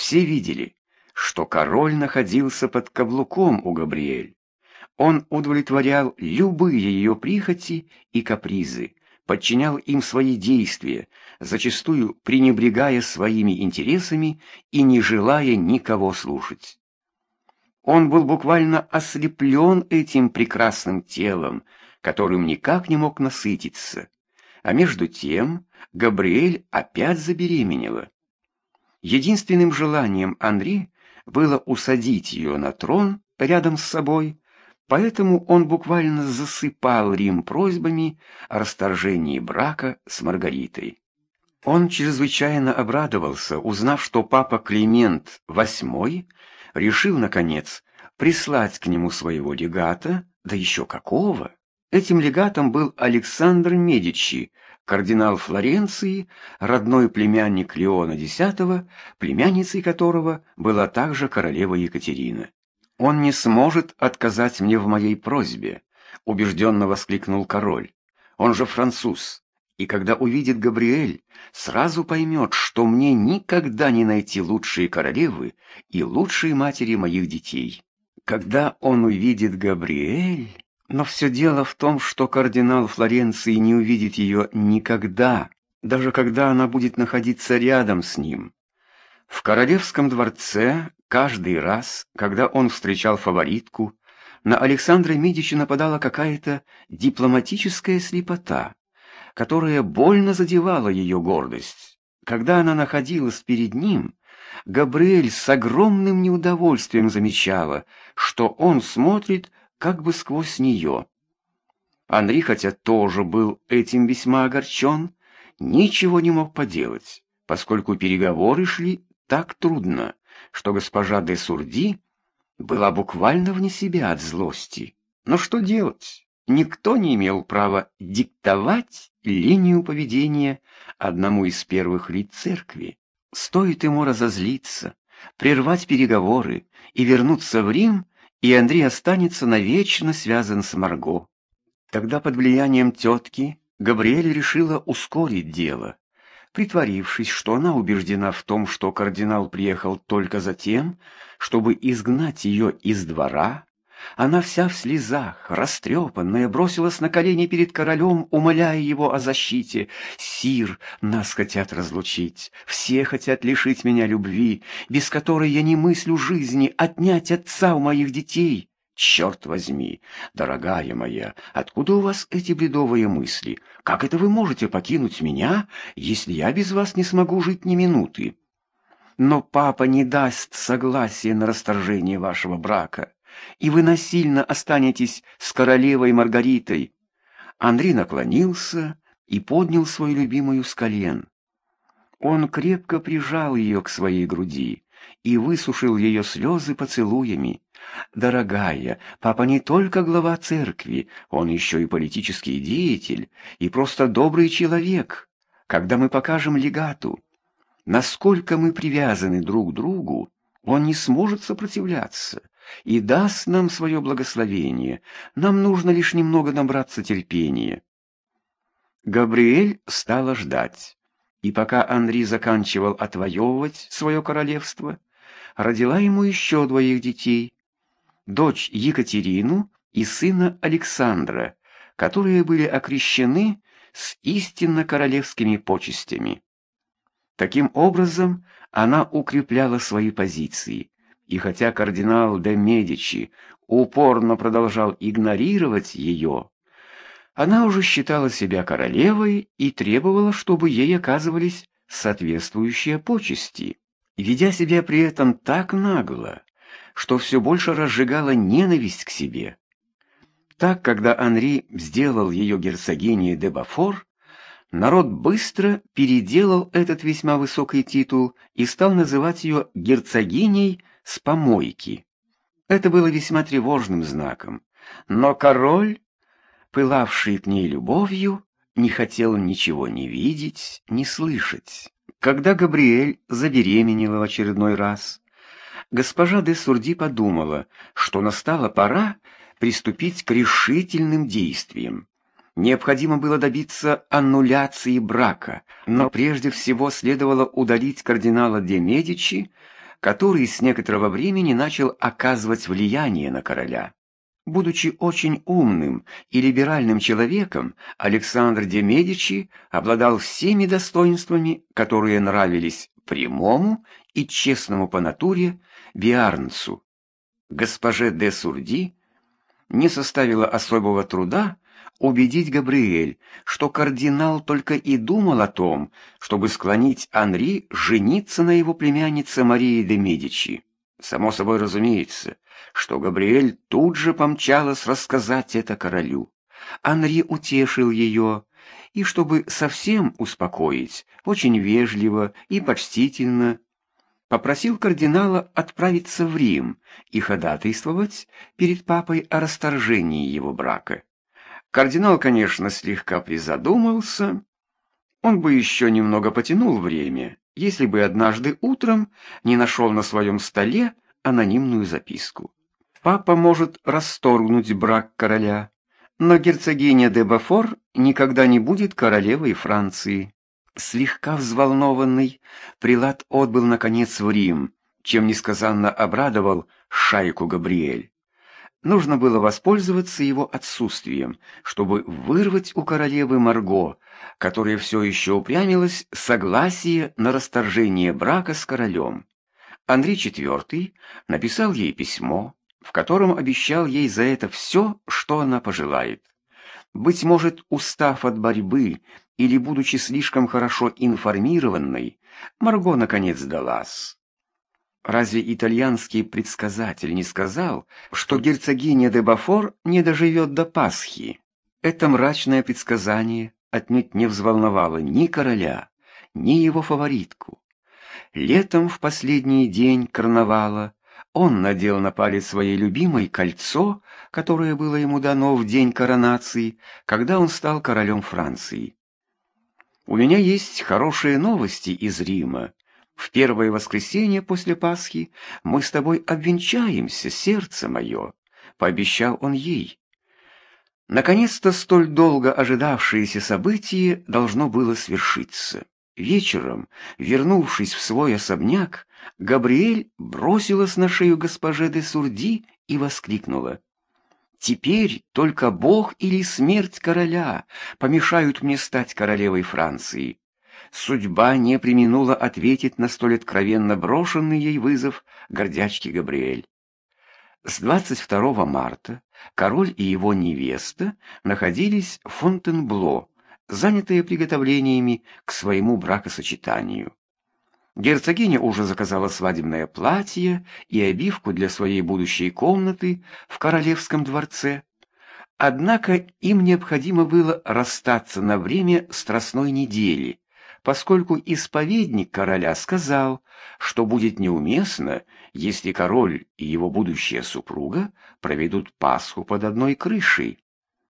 Все видели, что король находился под каблуком у Габриэль. Он удовлетворял любые ее прихоти и капризы, подчинял им свои действия, зачастую пренебрегая своими интересами и не желая никого слушать. Он был буквально ослеплен этим прекрасным телом, которым никак не мог насытиться. А между тем Габриэль опять забеременела. Единственным желанием Анри было усадить ее на трон рядом с собой, поэтому он буквально засыпал Рим просьбами о расторжении брака с Маргаритой. Он чрезвычайно обрадовался, узнав, что папа Климент VIII решил, наконец, прислать к нему своего легата, да еще какого. Этим легатом был Александр Медичи, кардинал Флоренции, родной племянник Леона X, племянницей которого была также королева Екатерина. «Он не сможет отказать мне в моей просьбе», — убежденно воскликнул король. «Он же француз, и когда увидит Габриэль, сразу поймет, что мне никогда не найти лучшие королевы и лучшие матери моих детей. Когда он увидит Габриэль...» Но все дело в том, что кардинал Флоренции не увидит ее никогда, даже когда она будет находиться рядом с ним. В королевском дворце каждый раз, когда он встречал фаворитку, на Александра Медичи нападала какая-то дипломатическая слепота, которая больно задевала ее гордость. Когда она находилась перед ним, Габриэль с огромным неудовольствием замечала, что он смотрит как бы сквозь нее. Анри, хотя тоже был этим весьма огорчен, ничего не мог поделать, поскольку переговоры шли так трудно, что госпожа де Сурди была буквально вне себя от злости. Но что делать? Никто не имел права диктовать линию поведения одному из первых лиц церкви. Стоит ему разозлиться, прервать переговоры и вернуться в Рим, и Андрей останется навечно связан с Марго. Тогда под влиянием тетки Габриэль решила ускорить дело, притворившись, что она убеждена в том, что кардинал приехал только за тем, чтобы изгнать ее из двора, она вся в слезах, растрепанная, бросилась на колени перед королем, умоляя его о защите. «Сир, нас хотят разлучить, все хотят лишить меня любви, без которой я не мыслю жизни, отнять отца у моих детей». «Черт возьми, дорогая моя, откуда у вас эти бредовые мысли? Как это вы можете покинуть меня, если я без вас не смогу жить ни минуты?» «Но папа не даст согласия на расторжение вашего брака» и вы насильно останетесь с королевой Маргаритой. Андрей наклонился и поднял свою любимую с колен. Он крепко прижал ее к своей груди и высушил ее слезы поцелуями. «Дорогая, папа не только глава церкви, он еще и политический деятель, и просто добрый человек. Когда мы покажем легату, насколько мы привязаны друг к другу, он не сможет сопротивляться и даст нам свое благословение. Нам нужно лишь немного набраться терпения. Габриэль стала ждать, и пока Анри заканчивал отвоевывать свое королевство, родила ему еще двоих детей, дочь Екатерину и сына Александра, которые были окрещены с истинно королевскими почестями. Таким образом, она укрепляла свои позиции, и хотя кардинал де Медичи упорно продолжал игнорировать ее, она уже считала себя королевой и требовала, чтобы ей оказывались соответствующие почести, ведя себя при этом так нагло, что все больше разжигала ненависть к себе. Так, когда Анри сделал ее герцогиней де Бафор, народ быстро переделал этот весьма высокий титул и стал называть ее герцогиней с помойки. Это было весьма тревожным знаком, но король, пылавший к ней любовью, не хотел ничего не видеть, не слышать. Когда Габриэль забеременела в очередной раз, госпожа де Сурди подумала, что настала пора приступить к решительным действиям. Необходимо было добиться аннуляции брака, но прежде всего следовало удалить кардинала де Медичи, который с некоторого времени начал оказывать влияние на короля. Будучи очень умным и либеральным человеком, Александр де Медичи обладал всеми достоинствами, которые нравились прямому и честному по натуре Биарнцу. Госпоже де Сурди не составило особого труда убедить Габриэль, что кардинал только и думал о том, чтобы склонить Анри жениться на его племяннице Марии де Медичи. Само собой разумеется, что Габриэль тут же помчалась рассказать это королю. Анри утешил ее, и, чтобы совсем успокоить, очень вежливо и почтительно, попросил кардинала отправиться в Рим и ходатайствовать перед папой о расторжении его брака. Кардинал, конечно, слегка призадумался. Он бы еще немного потянул время, если бы однажды утром не нашел на своем столе анонимную записку. Папа может расторгнуть брак короля, но герцогиня де Бафор никогда не будет королевой Франции. Слегка взволнованный, прилад отбыл, наконец, в Рим, чем несказанно обрадовал шайку Габриэль. Нужно было воспользоваться его отсутствием, чтобы вырвать у королевы Марго, которая все еще упрямилась, согласие на расторжение брака с королем. Андрей IV написал ей письмо, в котором обещал ей за это все, что она пожелает. Быть может, устав от борьбы или будучи слишком хорошо информированной, Марго наконец сдалась. Разве итальянский предсказатель не сказал, что герцогиня де Бафор не доживет до Пасхи? Это мрачное предсказание отнюдь не взволновало ни короля, ни его фаворитку. Летом в последний день карнавала он надел на палец своей любимой кольцо, которое было ему дано в день коронации, когда он стал королем Франции. «У меня есть хорошие новости из Рима», в первое воскресенье после Пасхи мы с тобой обвенчаемся, сердце мое», — пообещал он ей. Наконец-то столь долго ожидавшееся событие должно было свершиться. Вечером, вернувшись в свой особняк, Габриэль бросилась на шею госпоже де Сурди и воскликнула. «Теперь только Бог или смерть короля помешают мне стать королевой Франции судьба не применула ответить на столь откровенно брошенный ей вызов гордячки Габриэль. С 22 марта король и его невеста находились в Фонтенбло, занятые приготовлениями к своему бракосочетанию. Герцогиня уже заказала свадебное платье и обивку для своей будущей комнаты в королевском дворце. Однако им необходимо было расстаться на время страстной недели, поскольку исповедник короля сказал, что будет неуместно, если король и его будущая супруга проведут Пасху под одной крышей.